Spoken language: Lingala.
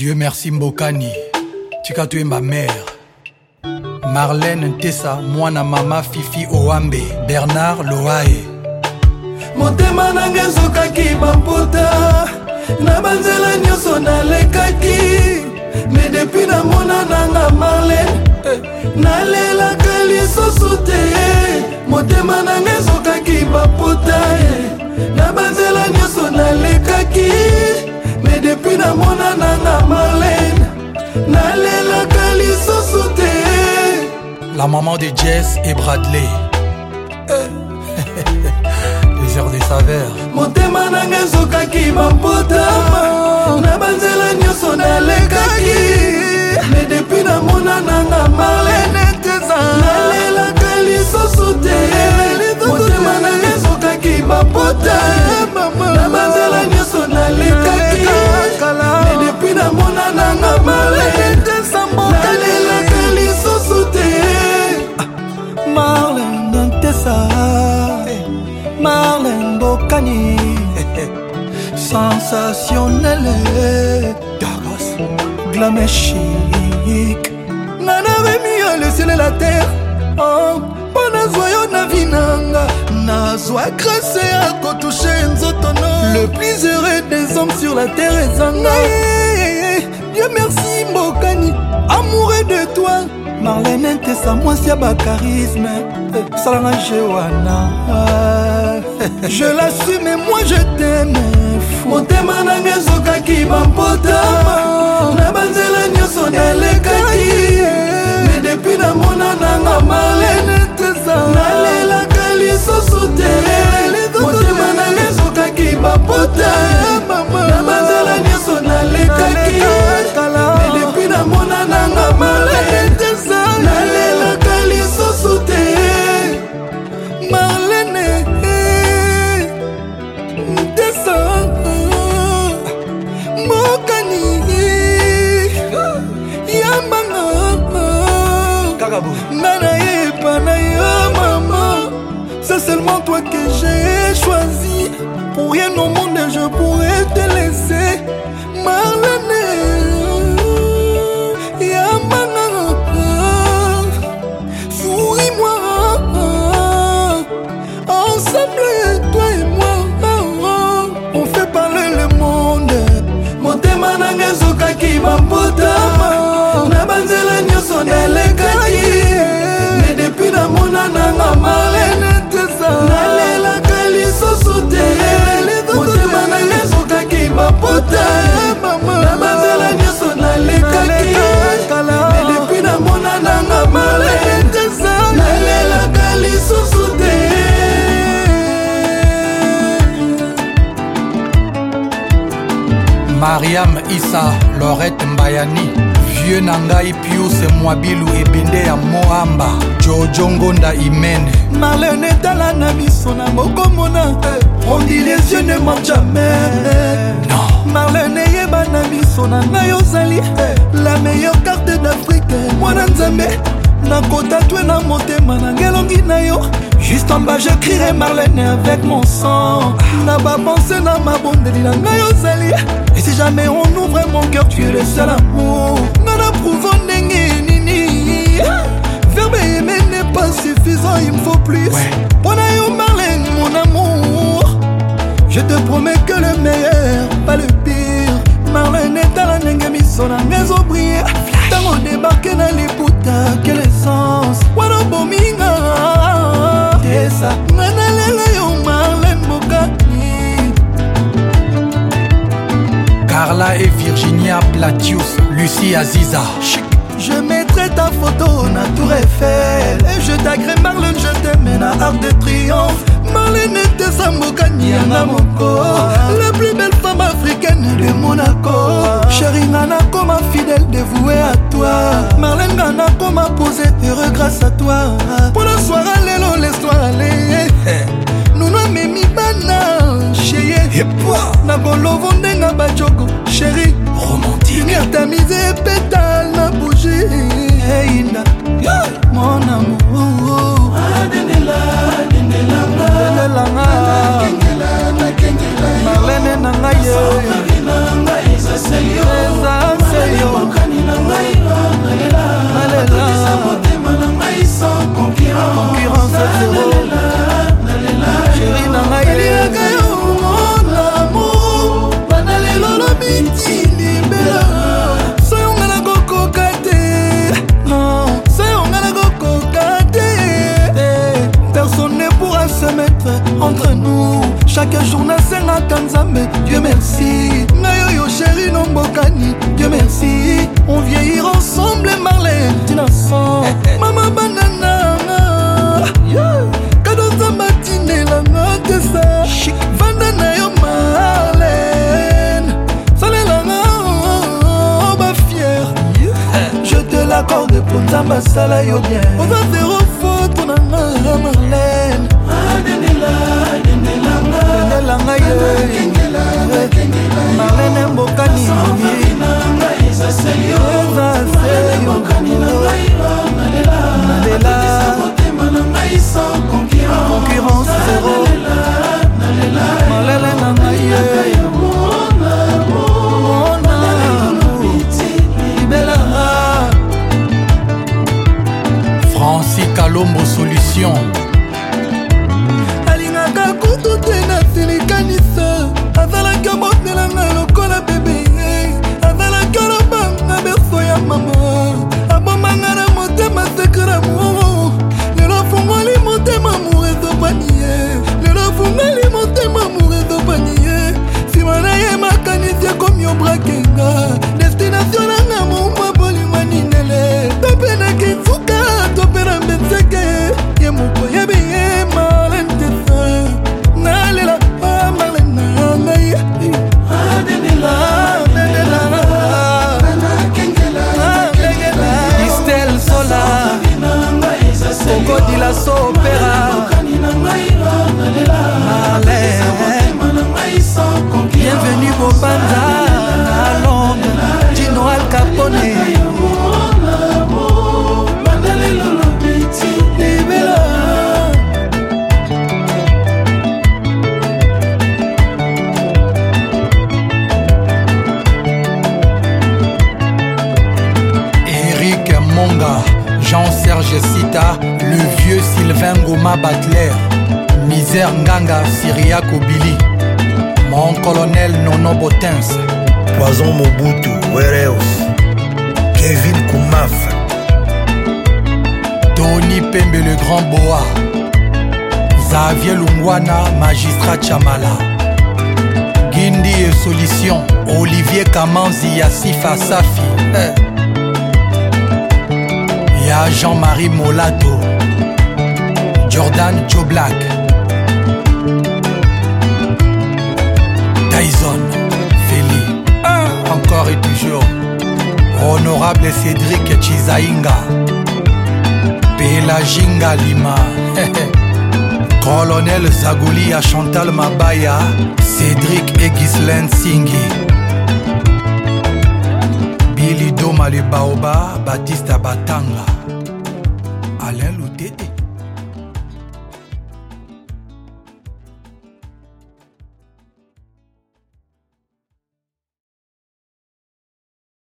Dieu merci Mbokani, tika tu es ma mère. Marlène Ntessa, mwana mama Fifi Oambe, Bernard Loae. motema na ngai ezokaki bamputa na banzela nyonso nalekaki me depi namona nanga marlene nalelaka lisusu te motema na ngai ezokaki bamputa na banzela nyonso nalekaki depuis namonananga marlene nalelaka lisusu te la maman de jess et bradley eh. les heures de saveur motema nanga ezokaki bampota na banzela nyonso nalekaki me depuis namonananga marlene nalelaka lisusu te eh, motema nanga ezokaki bampota eh, Armani Sensationnel Garros Glamé chic nanabemi alesele la terre mpo nazwa yo na vi nanga nazwa grase ya kotushe nzoto na le plus heureux des hommes sur la terre ezanga dieu merci mbokani amoureux de toi marlene ntesa mwasi ya bacharisme eh, salanga eh, je wana je lasume moi je teme motema nanga ezokaki bampota ah. na banzela nyonso eh, nalekaki me depuis namona nanga marlene ntesa nalelaka liso rien au monde je pourrais te laisser Marlène mariam isa lorete mbayani vieux na ngai pius mwabilu ebende ya moamba jojo ngonda imene marlene etala na miso na mokomona rondi les yeux ne ment jamais non. marlene eyeba na miso na ngai ozali eh, la meilleure carte d'afrique mwana nzambe nakotatwe na motema nanga elongi na yo juste en bas jecrirai marlene avec mon sang na bapense na mabondeli na ngai ozali et si jamais on ouvre mon cœur tu es le seul amour nga naprouve ndenge Latius, Lucie Aziza Chic. Je mettrai ta photo na tour Eiffel Et je t'agrée Marlene, je t'aime na Arc de Triomphe Marlene eteza mokani yanga moko La plus belle femme africaine de Monaco Chéri nga nakoma fidèle dévoué à toi Marlene nga nakoma posé heureux grâce à toi Pour la soirée lelo laisse-toi aller merci ngai oyo sheri nombokani dieu merci on vieillir ensemble marlen tinason eh, eh. mama banananga kado nzamba tinelanga tesa vanda na yo marlen salelanga bafier je te l'accorde po nzambe asala yo bien oza zero foto nanga marlen nelanga yo marene mbokani nalela concurrence zero malele na ngai libelanga franci kalombo solution que bot de la biso opera bienvenu bobanda nanga siria kobili mon colonel nono botins poison mobutu wereos kevin kumaf tony pembe le grand boa xavier lungwana magistrat chamala gindi e solution olivier kamanzi ya sifa safi eh. ya jean-marie molato jordan joblak Bison, Feli, ah, encore et toujours. Honorable Cédric Chizainga, Pelaginga Lima, Colonel Zagouli à Chantal Mabaya, Cédric et Ghislaine Singhi. Billy Doma le Baoba, Baptiste Batanga.